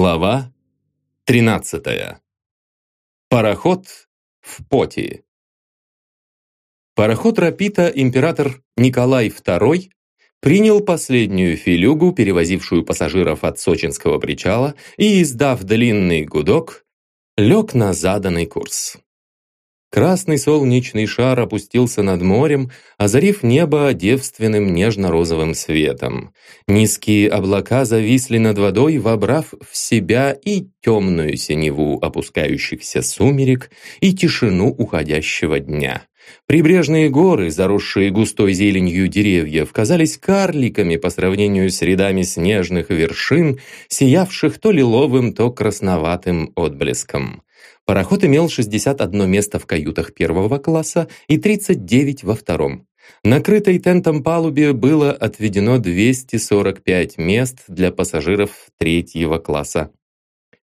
Глава 13. Пароход в поте. Пароход Рапита император Николай II принял последнюю филюгу, перевозившую пассажиров от сочинского причала, и, издав длинный гудок, лег на заданный курс. Красный солнечный шар опустился над морем, озарив небо девственным нежно-розовым светом. Низкие облака зависли над водой, вобрав в себя и темную синеву опускающихся сумерек, и тишину уходящего дня. Прибрежные горы, заросшие густой зеленью деревьев, казались карликами по сравнению с рядами снежных вершин, сиявших то лиловым, то красноватым отблеском. Пароход имел 61 место в каютах первого класса и 39 во втором. Накрытой тентом палубе было отведено 245 мест для пассажиров третьего класса.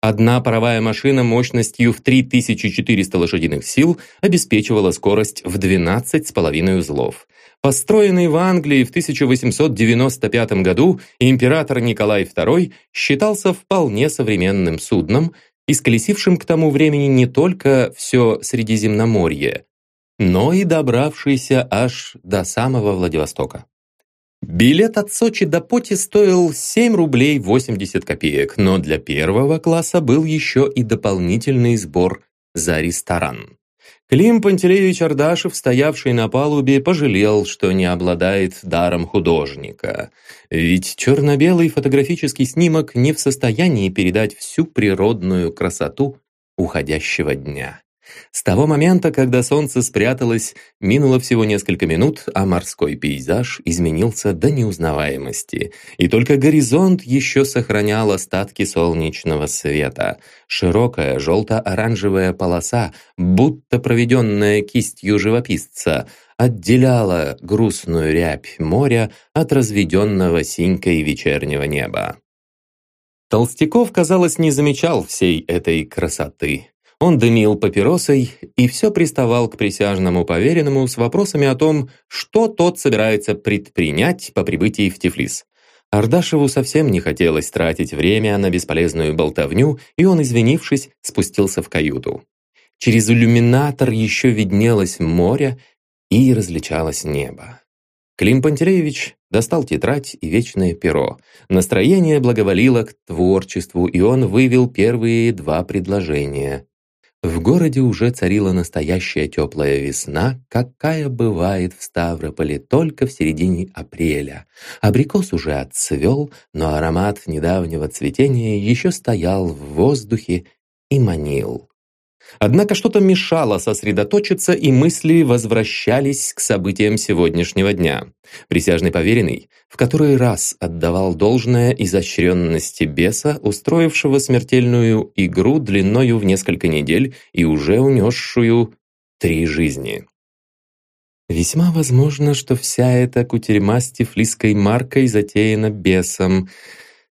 Одна паровая машина мощностью в 3400 лошадиных сил обеспечивала скорость в 12,5 узлов. Построенный в Англии в 1895 году, император Николай II считался вполне современным судном, исколесившим к тому времени не только все Средиземноморье, но и добравшийся аж до самого Владивостока. Билет от Сочи до Поти стоил 7 рублей 80 копеек, но для первого класса был еще и дополнительный сбор за ресторан. Клим Пантелеевич Ардашев, стоявший на палубе, пожалел, что не обладает даром художника. Ведь черно-белый фотографический снимок не в состоянии передать всю природную красоту уходящего дня. С того момента, когда солнце спряталось, минуло всего несколько минут, а морской пейзаж изменился до неузнаваемости. И только горизонт еще сохранял остатки солнечного света. Широкая желто-оранжевая полоса, будто проведенная кистью живописца, отделяла грустную рябь моря от разведенного синькой вечернего неба. Толстяков, казалось, не замечал всей этой красоты. Он дымил папиросой и все приставал к присяжному поверенному с вопросами о том, что тот собирается предпринять по прибытии в Тифлис. Ардашеву совсем не хотелось тратить время на бесполезную болтовню, и он, извинившись, спустился в каюту. Через иллюминатор еще виднелось море и различалось небо. Клим Пантелеевич достал тетрадь и вечное перо. Настроение благоволило к творчеству, и он вывел первые два предложения. В городе уже царила настоящая теплая весна, какая бывает в Ставрополе только в середине апреля. Абрикос уже отцвел, но аромат недавнего цветения еще стоял в воздухе и манил. Однако что-то мешало сосредоточиться, и мысли возвращались к событиям сегодняшнего дня. Присяжный поверенный в который раз отдавал должное изощренности беса, устроившего смертельную игру длиною в несколько недель и уже унесшую три жизни. Весьма возможно, что вся эта кутерьма с тифлисской маркой затеяна бесом.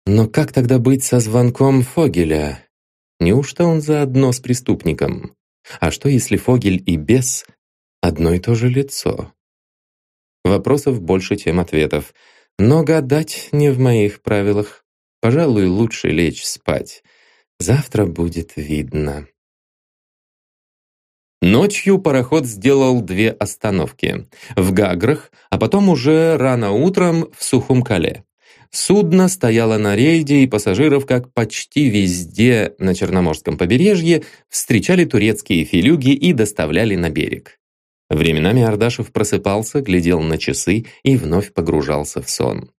Но как тогда быть со звонком Фогеля? Неужто он заодно с преступником? А что, если Фогель и бес — одно и то же лицо? Вопросов больше, чем ответов. Но гадать не в моих правилах. Пожалуй, лучше лечь спать. Завтра будет видно. Ночью пароход сделал две остановки. В Гаграх, а потом уже рано утром в Сухумкале. Судно стояло на рейде, и пассажиров, как почти везде на Черноморском побережье, встречали турецкие филюги и доставляли на берег. Временами Ардашев просыпался, глядел на часы и вновь погружался в сон.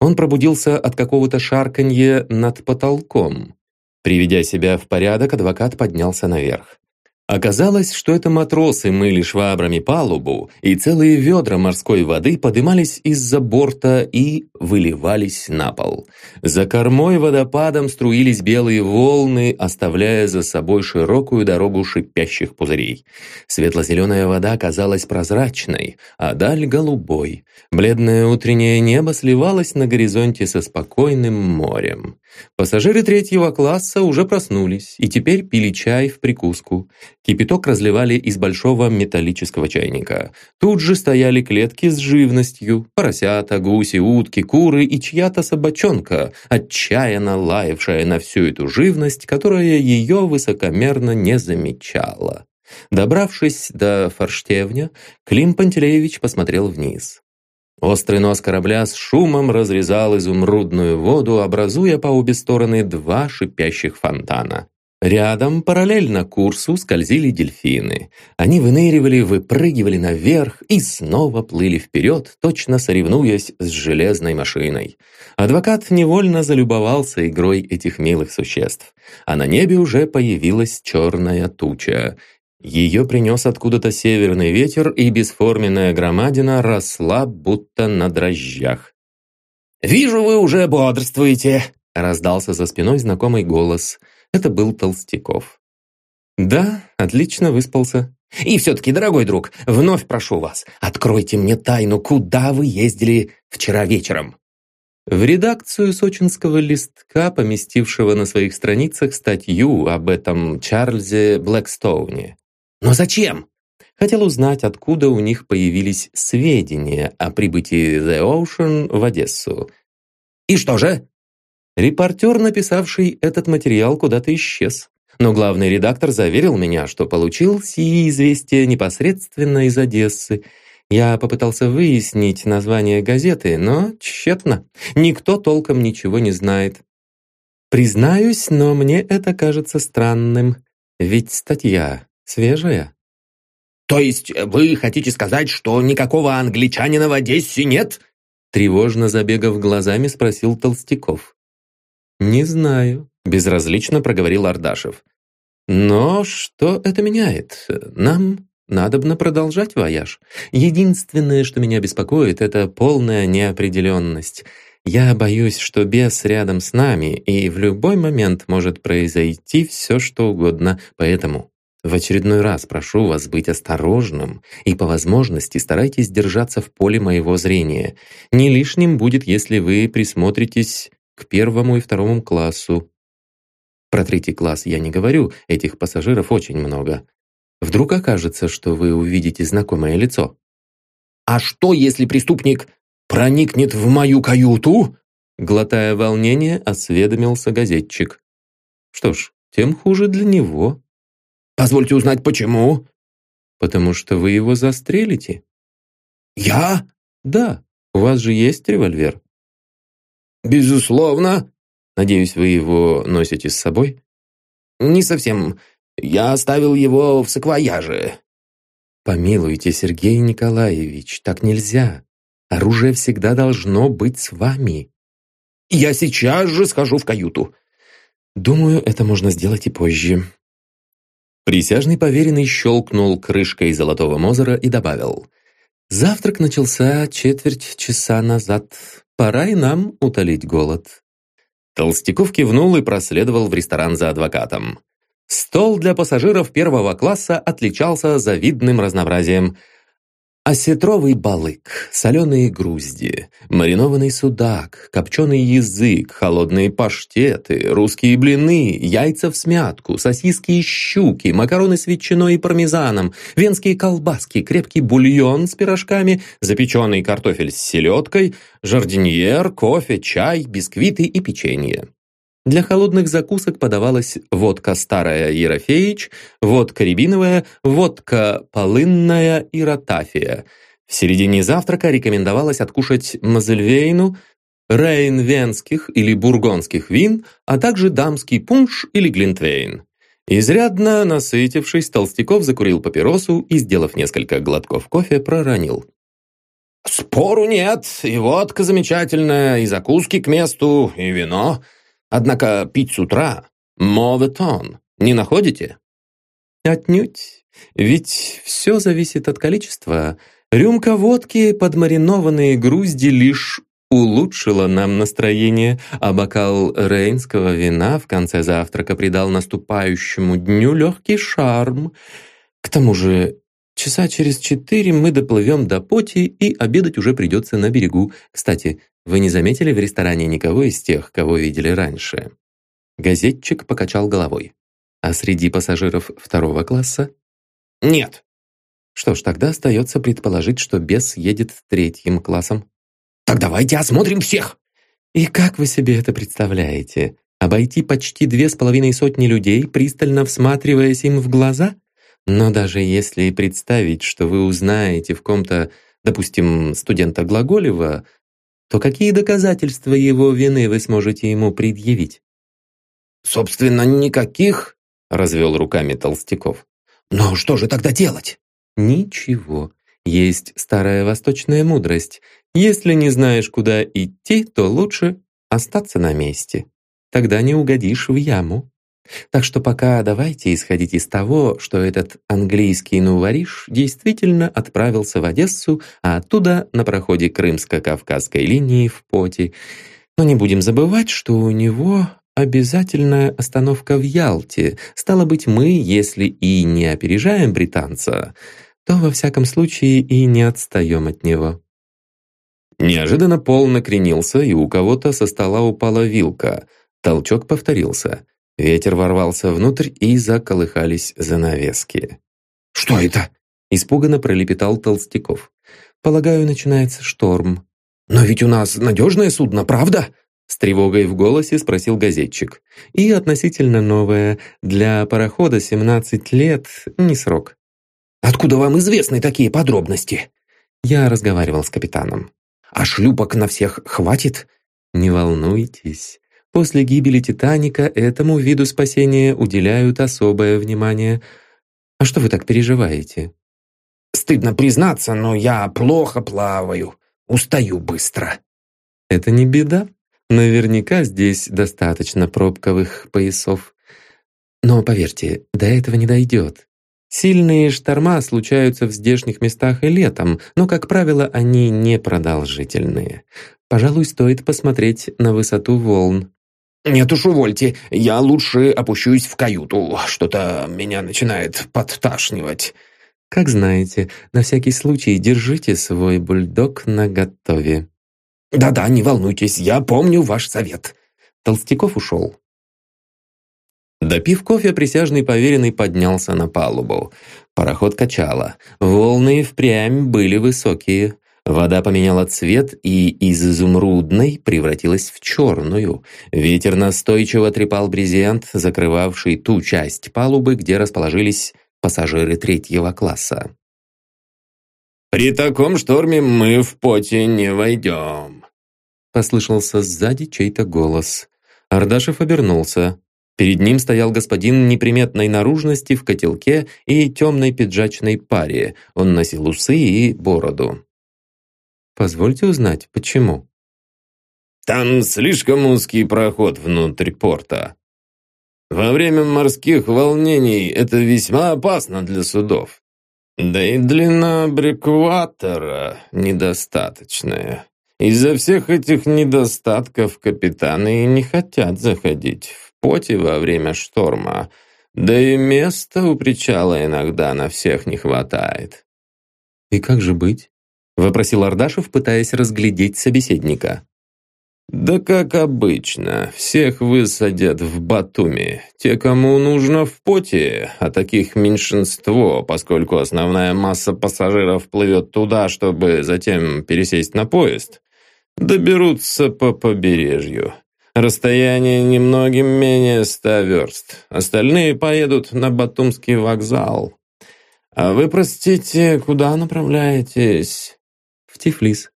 Он пробудился от какого-то шарканья над потолком. Приведя себя в порядок, адвокат поднялся наверх. Оказалось, что это матросы мыли швабрами палубу, и целые ведра морской воды подымались из-за борта и выливались на пол. За кормой водопадом струились белые волны, оставляя за собой широкую дорогу шипящих пузырей. Светло-зеленая вода казалась прозрачной, а даль голубой. Бледное утреннее небо сливалось на горизонте со спокойным морем. Пассажиры третьего класса уже проснулись и теперь пили чай в прикуску. Кипяток разливали из большого металлического чайника. Тут же стояли клетки с живностью, поросята, гуси, утки, куры и чья-то собачонка, отчаянно лаявшая на всю эту живность, которая ее высокомерно не замечала. Добравшись до форштевня, Клим Пантелеевич посмотрел вниз. Острый нос корабля с шумом разрезал изумрудную воду, образуя по обе стороны два шипящих фонтана. Рядом, параллельно курсу, скользили дельфины. Они выныривали, выпрыгивали наверх и снова плыли вперед, точно соревнуясь с железной машиной. Адвокат невольно залюбовался игрой этих милых существ. А на небе уже появилась черная туча. Ее принес откуда-то северный ветер, и бесформенная громадина росла, будто на дрожжах. «Вижу, вы уже бодрствуете!» раздался за спиной знакомый голос – это был Толстяков. «Да, отлично выспался». «И все-таки, дорогой друг, вновь прошу вас, откройте мне тайну, куда вы ездили вчера вечером?» В редакцию сочинского листка, поместившего на своих страницах статью об этом Чарльзе Блэкстоуне. «Но зачем?» Хотел узнать, откуда у них появились сведения о прибытии The Ocean в Одессу. «И что же?» Репортер, написавший этот материал, куда-то исчез. Но главный редактор заверил меня, что получил сии известия непосредственно из Одессы. Я попытался выяснить название газеты, но тщетно. Никто толком ничего не знает. Признаюсь, но мне это кажется странным. Ведь статья свежая. «То есть вы хотите сказать, что никакого англичанина в Одессе нет?» Тревожно забегав глазами, спросил Толстяков. «Не знаю», — безразлично проговорил Ардашев. «Но что это меняет? Нам надобно продолжать вояж. Единственное, что меня беспокоит, это полная неопределенность. Я боюсь, что бес рядом с нами, и в любой момент может произойти все, что угодно. Поэтому в очередной раз прошу вас быть осторожным и по возможности старайтесь держаться в поле моего зрения. Не лишним будет, если вы присмотритесь к первому и второму классу. Про третий класс я не говорю, этих пассажиров очень много. Вдруг окажется, что вы увидите знакомое лицо. «А что, если преступник проникнет в мою каюту?» Глотая волнение, осведомился газетчик. «Что ж, тем хуже для него». «Позвольте узнать, почему?» «Потому что вы его застрелите». «Я?» «Да, у вас же есть револьвер». «Безусловно». «Надеюсь, вы его носите с собой?» «Не совсем. Я оставил его в саквояже». «Помилуйте, Сергей Николаевич, так нельзя. Оружие всегда должно быть с вами». «Я сейчас же схожу в каюту». «Думаю, это можно сделать и позже». Присяжный поверенный щелкнул крышкой золотого мозера и добавил. «Завтрак начался четверть часа назад. Пора и нам утолить голод». Толстяков кивнул и проследовал в ресторан за адвокатом. Стол для пассажиров первого класса отличался завидным разнообразием – Осетровый балык, соленые грузди, маринованный судак, копченый язык, холодные паштеты, русские блины, яйца в смятку, сосиски и щуки, макароны с ветчиной и пармезаном, венские колбаски, крепкий бульон с пирожками, запеченный картофель с селедкой, жардиньер, кофе, чай, бисквиты и печенье. Для холодных закусок подавалась водка старая Ерофеич, водка рябиновая, водка полынная и ротафия. В середине завтрака рекомендовалось откушать мазельвейну, рейн венских или бургонских вин, а также дамский пунш или глинтвейн. Изрядно насытившись, Толстяков закурил папиросу и, сделав несколько глотков кофе, проронил. «Спору нет, и водка замечательная, и закуски к месту, и вино. Однако пить с утра – моветон, не находите? Отнюдь. Ведь все зависит от количества. Рюмка водки, подмаринованные грузди лишь улучшила нам настроение, а бокал рейнского вина в конце завтрака придал наступающему дню легкий шарм. К тому же часа через четыре мы доплывем до Поти и обедать уже придется на берегу. Кстати, вы не заметили в ресторане никого из тех, кого видели раньше?» Газетчик покачал головой. А среди пассажиров второго класса? Нет. Что ж, тогда остается предположить, что бес едет третьим классом. Так давайте осмотрим всех. И как вы себе это представляете? Обойти почти две с половиной сотни людей, пристально всматриваясь им в глаза? Но даже если представить, что вы узнаете в ком-то, допустим, студента Глаголева, то какие доказательства его вины вы сможете ему предъявить? «Собственно, никаких», — развел руками Толстяков. «Но что же тогда делать?» «Ничего. Есть старая восточная мудрость. Если не знаешь, куда идти, то лучше остаться на месте. Тогда не угодишь в яму. Так что пока давайте исходить из того, что этот английский нувориш действительно отправился в Одессу, а оттуда на проходе Крымско-Кавказской линии в Поти. Но не будем забывать, что у него обязательная остановка в Ялте. Стало быть, мы, если и не опережаем британца, то во всяком случае и не отстаем от него. Неожиданно пол накренился, и у кого-то со стола упала вилка. Толчок повторился. Ветер ворвался внутрь, и заколыхались занавески. «Что это?» – испуганно пролепетал Толстяков. «Полагаю, начинается шторм». «Но ведь у нас надежное судно, правда?» С тревогой в голосе спросил газетчик. «И относительно новое. Для парохода 17 лет – не срок». «Откуда вам известны такие подробности?» Я разговаривал с капитаном. «А шлюпок на всех хватит?» «Не волнуйтесь. После гибели «Титаника» этому виду спасения уделяют особое внимание. А что вы так переживаете?» «Стыдно признаться, но я плохо плаваю. Устаю быстро». «Это не беда. Наверняка здесь достаточно пробковых поясов. Но поверьте, до этого не дойдет. Сильные шторма случаются в здешних местах и летом, но, как правило, они непродолжительные. Пожалуй, стоит посмотреть на высоту волн. «Нет уж, увольте, я лучше опущусь в каюту. Что-то меня начинает подташнивать». «Как знаете, на всякий случай держите свой бульдог наготове». «Да-да, не волнуйтесь, я помню ваш совет». Толстяков ушел. Допив кофе, присяжный поверенный поднялся на палубу. Пароход качало. Волны впрямь были высокие. Вода поменяла цвет и из изумрудной превратилась в черную. Ветер настойчиво трепал брезент, закрывавший ту часть палубы, где расположились пассажиры третьего класса. «При таком шторме мы в поте не войдем», Послышался сзади чей-то голос. Ардашев обернулся. Перед ним стоял господин неприметной наружности в котелке и темной пиджачной паре. Он носил усы и бороду. «Позвольте узнать, почему?» «Там слишком узкий проход внутрь порта. Во время морских волнений это весьма опасно для судов. Да и длина брекватора недостаточная. Из-за всех этих недостатков капитаны и не хотят заходить в поте во время шторма, да и места у причала иногда на всех не хватает. «И как же быть?» — вопросил Ардашев, пытаясь разглядеть собеседника. «Да как обычно, всех высадят в Батуми. Те, кому нужно в поте, а таких меньшинство, поскольку основная масса пассажиров плывет туда, чтобы затем пересесть на поезд доберутся по побережью. Расстояние немногим менее ста верст. Остальные поедут на Батумский вокзал. А вы, простите, куда направляетесь? В Тифлис.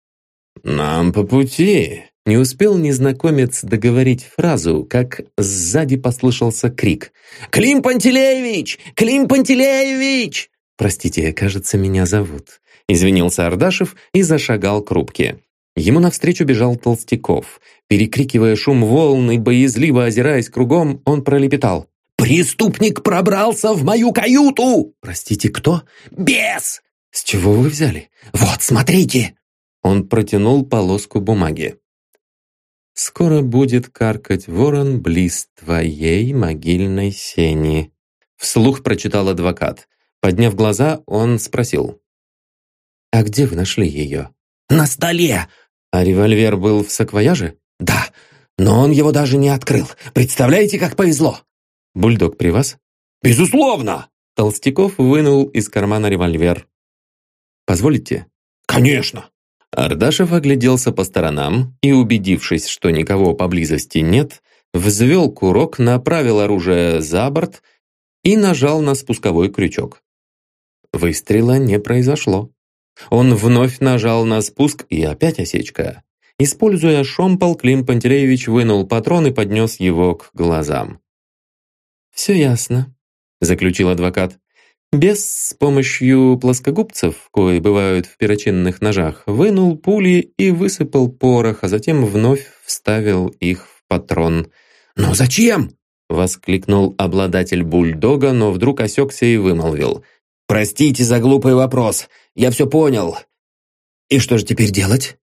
Нам по пути. Не успел незнакомец договорить фразу, как сзади послышался крик. «Клим Пантелеевич! Клим Пантелеевич!» «Простите, кажется, меня зовут», — извинился Ардашев и зашагал к рубке. Ему навстречу бежал Толстяков. Перекрикивая шум волн и боязливо озираясь кругом, он пролепетал. «Преступник пробрался в мою каюту!» «Простите, кто?» «Бес!» «С чего вы взяли?» «Вот, смотрите!» Он протянул полоску бумаги. «Скоро будет каркать ворон близ твоей могильной сени», вслух прочитал адвокат. Подняв глаза, он спросил. «А где вы нашли ее?» «На столе! А револьвер был в саквояже? Да, но он его даже не открыл. Представляете, как повезло? Бульдог при вас? «Безусловно!» Толстяков вынул из кармана револьвер. «Позволите?» «Конечно!» Ардашев огляделся по сторонам и, убедившись, что никого поблизости нет, взвел курок, направил оружие за борт и нажал на спусковой крючок. Выстрела не произошло. Он вновь нажал на спуск, и опять осечка. Используя шомпол, Клим Пантелеевич вынул патрон и поднес его к глазам. «Все ясно», — заключил адвокат. Бес с помощью плоскогубцев, кои бывают в перочинных ножах, вынул пули и высыпал порох, а затем вновь вставил их в патрон. «Но зачем?» — воскликнул обладатель бульдога, но вдруг осекся и вымолвил. «Простите за глупый вопрос. Я все понял. И что же теперь делать?»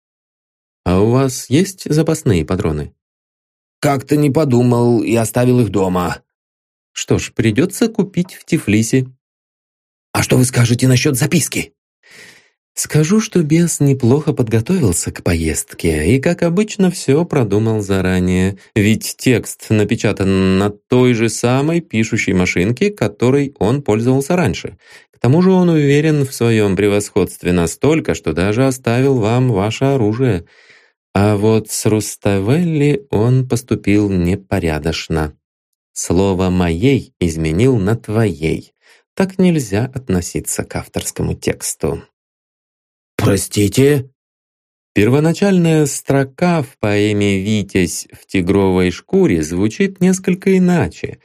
«А у вас есть запасные патроны?» «Как-то не подумал и оставил их дома». «Что ж, придется купить в Тифлисе». «А что вы скажете насчет записки?» Скажу, что бес неплохо подготовился к поездке и, как обычно, все продумал заранее, ведь текст напечатан на той же самой пишущей машинке, которой он пользовался раньше. К тому же он уверен в своем превосходстве настолько, что даже оставил вам ваше оружие – а вот с Руставелли он поступил непорядочно. Слово «моей» изменил на «твоей». Так нельзя относиться к авторскому тексту. «Простите?» Первоначальная строка в поэме «Витязь в тигровой шкуре» звучит несколько иначе.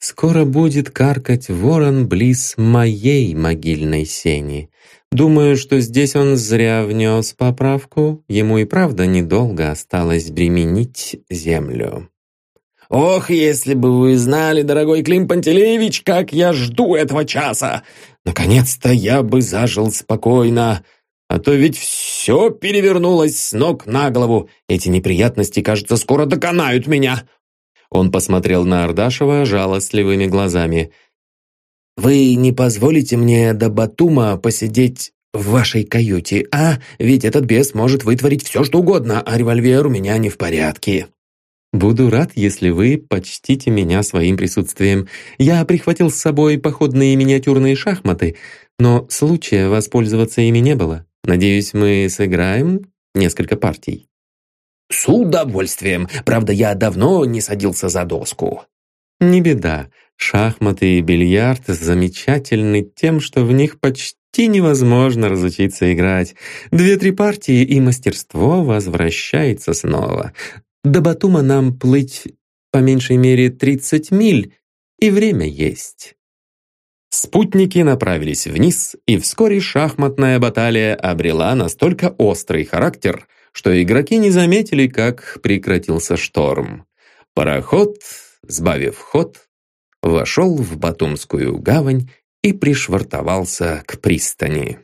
«Скоро будет каркать ворон близ моей могильной сени». Думаю, что здесь он зря внес поправку, ему и правда недолго осталось бременить землю. «Ох, если бы вы знали, дорогой Клим Пантелеевич, как я жду этого часа! Наконец-то я бы зажил спокойно, а то ведь все перевернулось с ног на голову. Эти неприятности, кажется, скоро доконают меня!» Он посмотрел на Ардашева жалостливыми глазами. Вы не позволите мне до Батума посидеть в вашей каюте, а? Ведь этот бес может вытворить все, что угодно, а револьвер у меня не в порядке». «Буду рад, если вы почтите меня своим присутствием. Я прихватил с собой походные миниатюрные шахматы, но случая воспользоваться ими не было. Надеюсь, мы сыграем несколько партий». «С удовольствием. Правда, я давно не садился за доску». «Не беда. Шахматы и бильярд замечательны тем, что в них почти невозможно разучиться играть. Две-три партии, и мастерство возвращается снова. До Батума нам плыть по меньшей мере 30 миль, и время есть. Спутники направились вниз, и вскоре шахматная баталия обрела настолько острый характер, что игроки не заметили, как прекратился шторм. Пароход, сбавив ход, вошел в Батумскую гавань и пришвартовался к пристани.